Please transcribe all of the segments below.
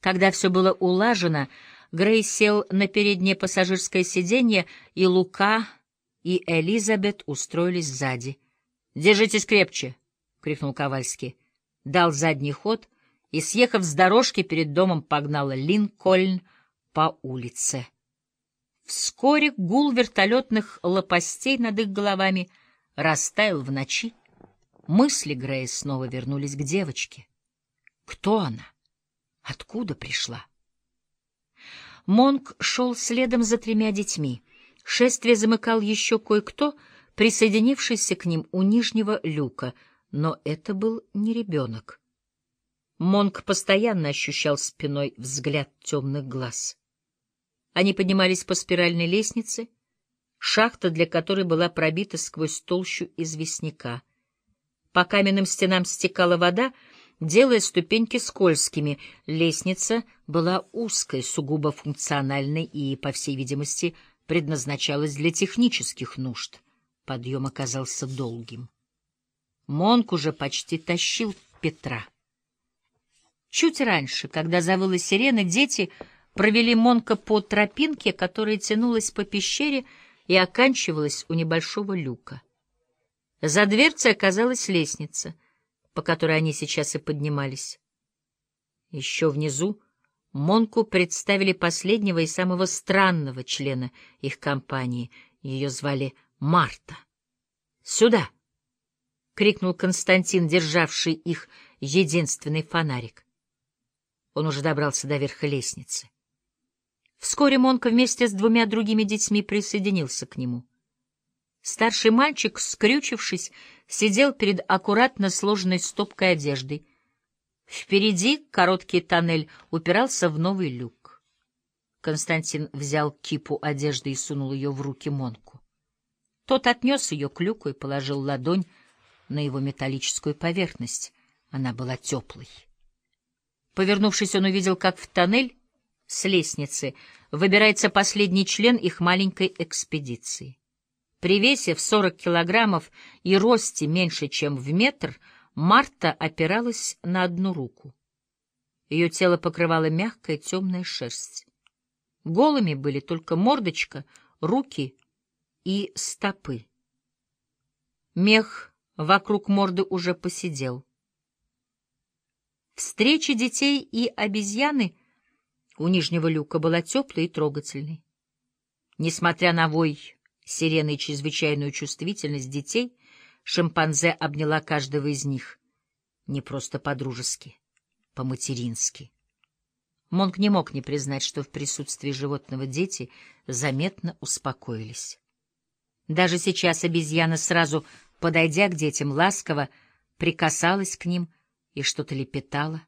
Когда все было улажено, Грей сел на переднее пассажирское сиденье, и Лука и Элизабет устроились сзади. — Держитесь крепче! — крикнул Ковальский. Дал задний ход и, съехав с дорожки, перед домом погнала Линкольн по улице. Вскоре гул вертолетных лопастей над их головами растаял в ночи. Мысли Грея снова вернулись к девочке. Кто она? Откуда пришла? Монк шел следом за тремя детьми. Шествие замыкал еще кое-кто, присоединившийся к ним у нижнего люка, но это был не ребенок. Монк постоянно ощущал спиной взгляд темных глаз. Они поднимались по спиральной лестнице, шахта для которой была пробита сквозь толщу известняка. По каменным стенам стекала вода, делая ступеньки скользкими. Лестница была узкой, сугубо функциональной и, по всей видимости, предназначалась для технических нужд. Подъем оказался долгим. Монк уже почти тащил Петра. Чуть раньше, когда завыла сирена, дети провели Монка по тропинке, которая тянулась по пещере и оканчивалась у небольшого люка. За дверцей оказалась лестница — по которой они сейчас и поднимались. Еще внизу Монку представили последнего и самого странного члена их компании. Ее звали Марта. «Сюда!» — крикнул Константин, державший их единственный фонарик. Он уже добрался до верха лестницы. Вскоре Монка вместе с двумя другими детьми присоединился к нему. Старший мальчик, скрючившись, сидел перед аккуратно сложенной стопкой одежды. Впереди короткий тоннель упирался в новый люк. Константин взял кипу одежды и сунул ее в руки Монку. Тот отнес ее к люку и положил ладонь на его металлическую поверхность. Она была теплой. Повернувшись, он увидел, как в тоннель с лестницы выбирается последний член их маленькой экспедиции. При весе в 40 килограммов и росте меньше, чем в метр, Марта опиралась на одну руку. Ее тело покрывала мягкая темная шерсть. Голыми были только мордочка, руки и стопы. Мех вокруг морды уже посидел. Встреча детей и обезьяны у нижнего люка была теплой и трогательной. Несмотря на вой сиреной чрезвычайную чувствительность детей, шимпанзе обняла каждого из них. Не просто по-дружески, по-матерински. Монк не мог не признать, что в присутствии животного дети заметно успокоились. Даже сейчас обезьяна, сразу подойдя к детям ласково, прикасалась к ним и что-то лепетала.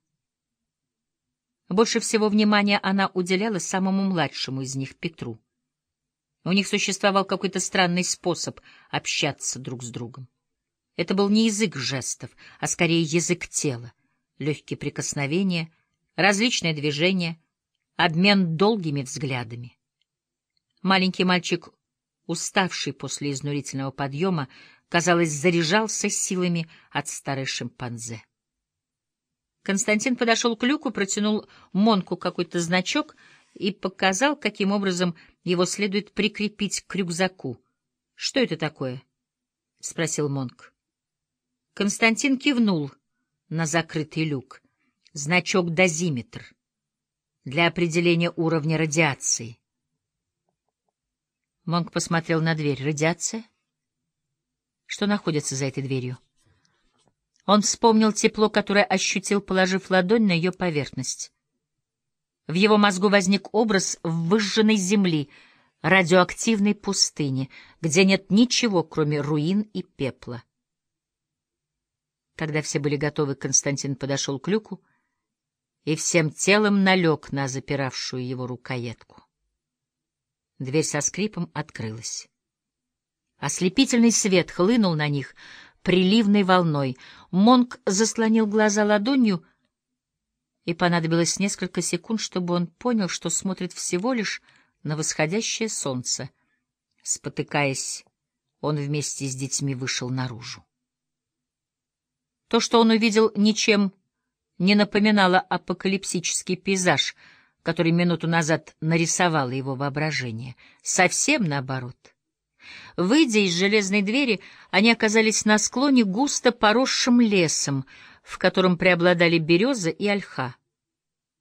Больше всего внимания она уделяла самому младшему из них, Петру. У них существовал какой-то странный способ общаться друг с другом. Это был не язык жестов, а скорее язык тела. Легкие прикосновения, различные движения, обмен долгими взглядами. Маленький мальчик, уставший после изнурительного подъема, казалось, заряжался силами от старой шимпанзе. Константин подошел к люку, протянул Монку какой-то значок и показал, каким образом его следует прикрепить к рюкзаку. — Что это такое? — спросил Монк. Константин кивнул на закрытый люк. Значок дозиметр для определения уровня радиации. Монк посмотрел на дверь. Радиация? Что находится за этой дверью? Он вспомнил тепло, которое ощутил, положив ладонь на ее поверхность. В его мозгу возник образ выжженной земли, радиоактивной пустыни, где нет ничего, кроме руин и пепла. Когда все были готовы, Константин подошел к люку и всем телом налег на запиравшую его рукоятку. Дверь со скрипом открылась. Ослепительный свет хлынул на них приливной волной. Монк заслонил глаза ладонью — и понадобилось несколько секунд, чтобы он понял, что смотрит всего лишь на восходящее солнце. Спотыкаясь, он вместе с детьми вышел наружу. То, что он увидел, ничем не напоминала апокалипсический пейзаж, который минуту назад нарисовало его воображение. Совсем наоборот. Выйдя из железной двери, они оказались на склоне густо поросшим лесом, в котором преобладали береза и ольха.